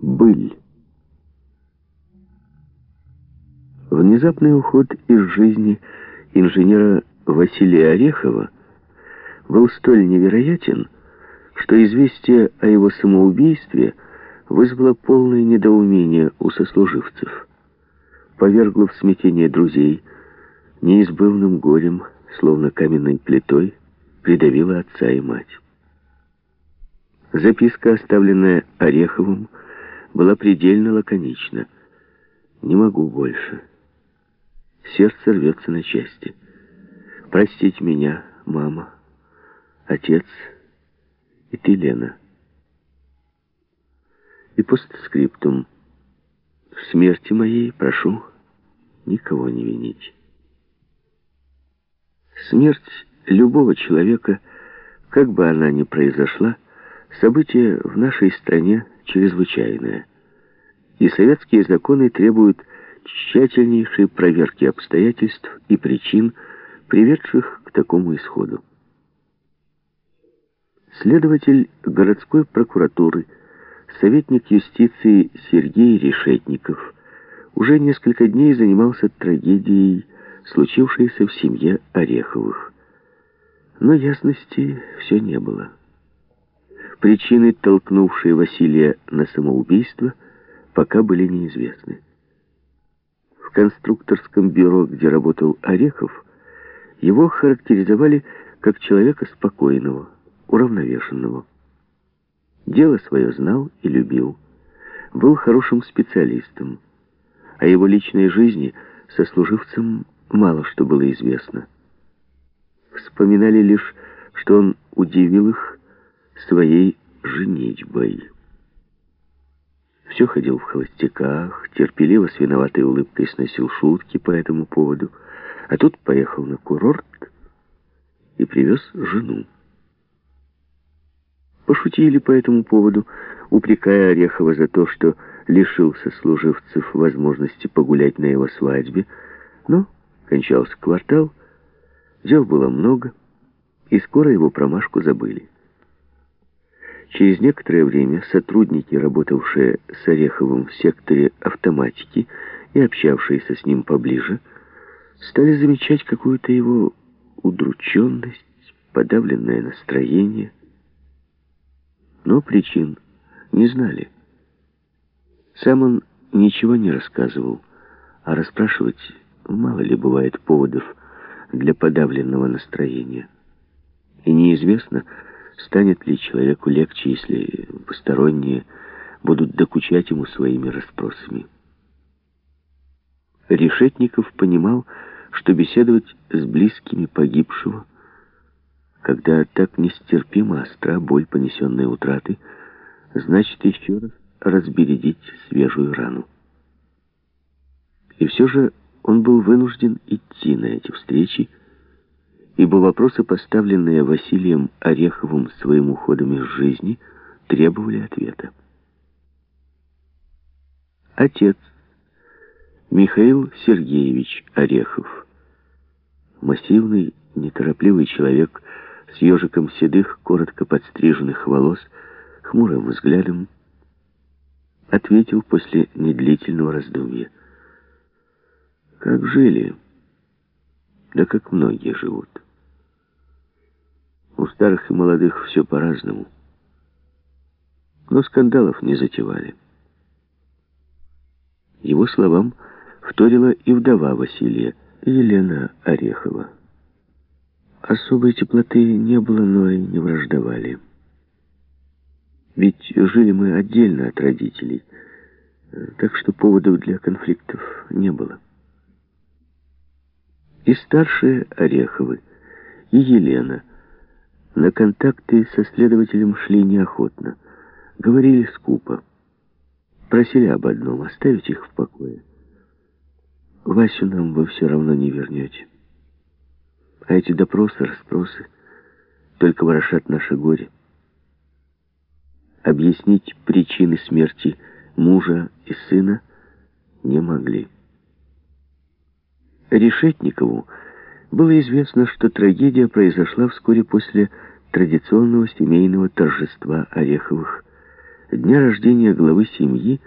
Быль. Внезапный уход из жизни инженера Василия Орехова был столь невероятен, что известие о его самоубийстве вызвало полное недоумение у сослуживцев, повергло в смятение друзей, неизбывным горем, словно каменной плитой, придавило отца и мать. Записка, оставленная Ореховым, была предельно лаконична. «Не могу больше. Сердце рвется на части. Простите меня, мама, отец и ты, Лена». И постскриптум. В смерти моей прошу никого не винить. Смерть любого человека, как бы она ни произошла, событие в нашей стране чрезвычайное. И советские законы требуют тщательнейшей проверки обстоятельств и причин, приведших к такому исходу. Следователь городской прокуратуры, советник юстиции Сергей Решетников уже несколько дней занимался трагедией, случившейся в семье Ореховых. Но ясности все не было. Причины, толкнувшие Василия на самоубийство, пока были неизвестны. В конструкторском бюро, где работал Орехов, его характеризовали как человека спокойного, уравновешенного. Дело свое знал и любил, был хорошим специалистом. О его личной жизни сослуживцам мало что было известно. Вспоминали лишь, что он удивил их своей женитьбой. Все ходил в холостяках, терпеливо с виноватой улыбкой сносил шутки по этому поводу, а тут поехал на курорт и привез жену. Пошутили по этому поводу, упрекая Орехова за то, что лишился служивцев возможности погулять на его свадьбе, но кончался квартал, дел было много, и скоро его промашку забыли. Через некоторое время сотрудники, работавшие с Ореховым в секторе автоматики и общавшиеся с ним поближе, стали замечать какую-то его удрученность, подавленное настроение. Но причин не знали. Сам он ничего не рассказывал, а расспрашивать мало ли бывает поводов для подавленного настроения. И неизвестно, Станет ли человеку легче, если посторонние будут докучать ему своими расспросами? Решетников понимал, что беседовать с близкими погибшего, когда так нестерпимо остра боль понесенной утраты, значит еще раз разбередить свежую рану. И все же он был вынужден идти на эти встречи, ибо вопросы, поставленные Василием Ореховым своим уходом из жизни, требовали ответа. Отец Михаил Сергеевич Орехов, массивный, неторопливый человек с ежиком седых, коротко подстриженных волос, хмурым взглядом, ответил после недлительного раздумья. «Как жили? Да как многие живут». Старых и молодых все по-разному. Но скандалов не затевали. Его словам вторила и вдова Василия, Елена Орехова. Особой теплоты не было, но и не враждовали. Ведь жили мы отдельно от родителей, так что поводов для конфликтов не было. И старшие Ореховы, и Елена – на контакты со следователем шли неохотно. Говорили скупо. Просили об одном — оставить их в покое. Васю нам вы все равно не вернете. А эти допросы, расспросы только ворошат наше горе. Объяснить причины смерти мужа и сына не могли. Решетникову было известно, что трагедия произошла вскоре после традиционного семейного торжества Ореховых. Дня рождения главы семьи